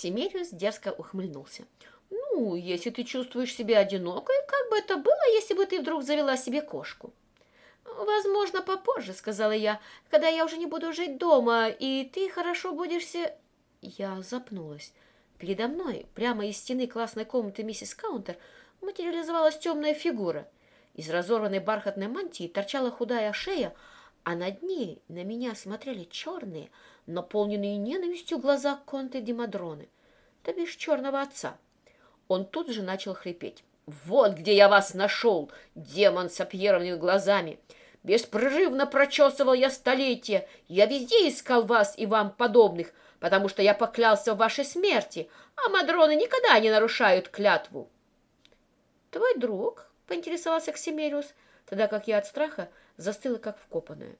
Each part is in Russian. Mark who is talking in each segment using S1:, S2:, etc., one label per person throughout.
S1: Ксимериус дерзко ухмыльнулся. «Ну, если ты чувствуешь себя одинокой, как бы это было, если бы ты вдруг завела себе кошку?» «Возможно, попозже», — сказала я, — «когда я уже не буду жить дома, и ты хорошо будешь се...» Я запнулась. Передо мной, прямо из стены классной комнаты миссис Каунтер, материализовалась темная фигура. Из разорванной бархатной мантии торчала худая шея, а над ней на меня смотрели черные, наполненные ненавистью глаза Конте Димадроны, то бишь черного отца. Он тут же начал хрипеть. «Вот где я вас нашел, демон с опьерованными глазами! Беспрерывно прочесывал я столетия, я везде искал вас и вам подобных, потому что я поклялся в вашей смерти, а мадроны никогда не нарушают клятву». «Твой друг?» — поинтересовался Ксимериус, тогда как я от страха застыла, как вкопанная.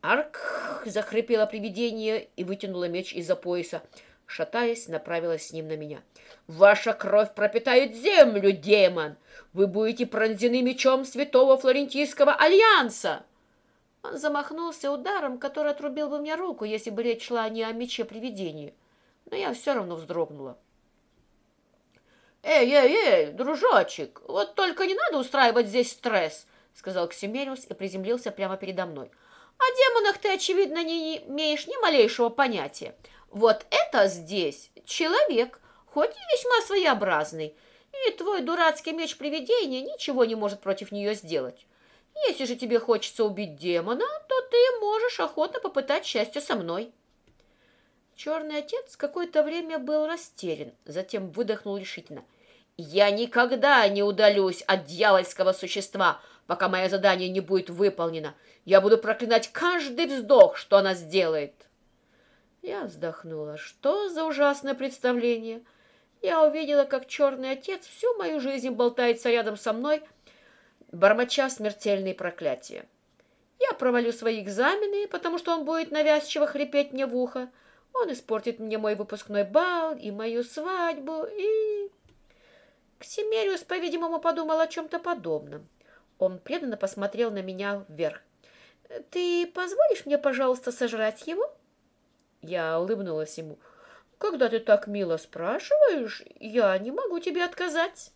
S1: «Арк!» — захрипело привидение и вытянуло меч из-за пояса. Шатаясь, направилась с ним на меня. «Ваша кровь пропитает землю, демон! Вы будете пронзены мечом святого Флорентийского альянса!» Он замахнулся ударом, который отрубил бы мне руку, если бы речь шла не о мече привидении. Но я все равно вздрогнула. «Эй, эй, эй, дружочек, вот только не надо устраивать здесь стресс!» — сказал Ксимериус и приземлился прямо передо мной. О демонах ты, очевидно, не имеешь ни малейшего понятия. Вот это здесь человек, хоть и весьма своеобразный, и твой дурацкий меч привидения ничего не может против нее сделать. Если же тебе хочется убить демона, то ты можешь охотно попытать счастье со мной». Черный отец какое-то время был растерян, затем выдохнул решительно. «Я никогда не удалюсь от дьявольского существа, пока мое задание не будет выполнено. Я буду проклинать каждый вздох, что она сделает. Я вздохнула. Что за ужасное представление? Я увидела, как черный отец всю мою жизнь болтается рядом со мной, бормоча смертельные проклятия. Я провалю свои экзамены, потому что он будет навязчиво хрипеть мне в ухо. Он испортит мне мой выпускной бал и мою свадьбу, и... Ксимериус, по-видимому, подумал о чем-то подобном. Он преданно посмотрел на меня вверх. «Ты позволишь мне, пожалуйста, сожрать его?» Я улыбнулась ему. «Когда ты так мило спрашиваешь, я не могу тебе отказать».